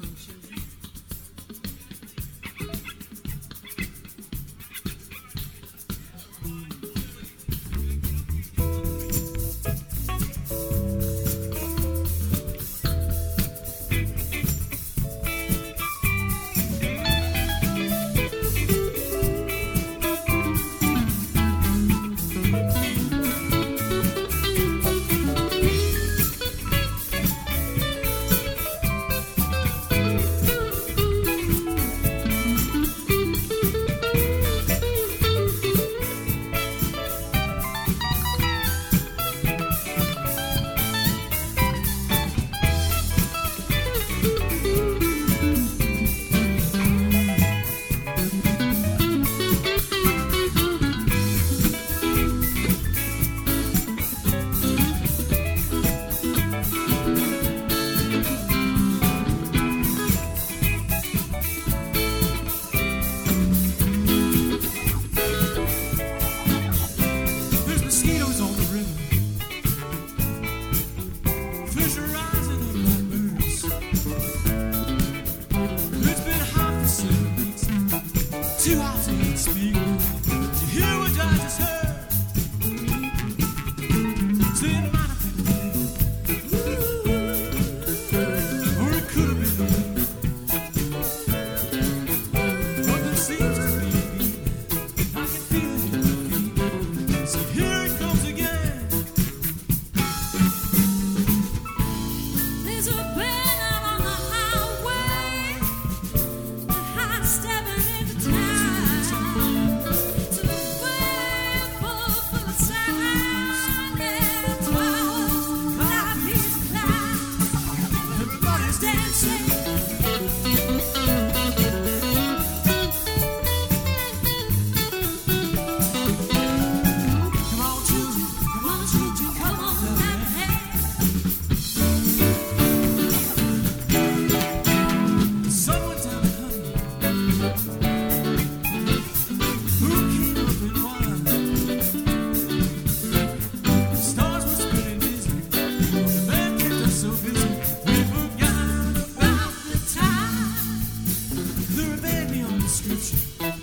There's Everybody's Rebellion on the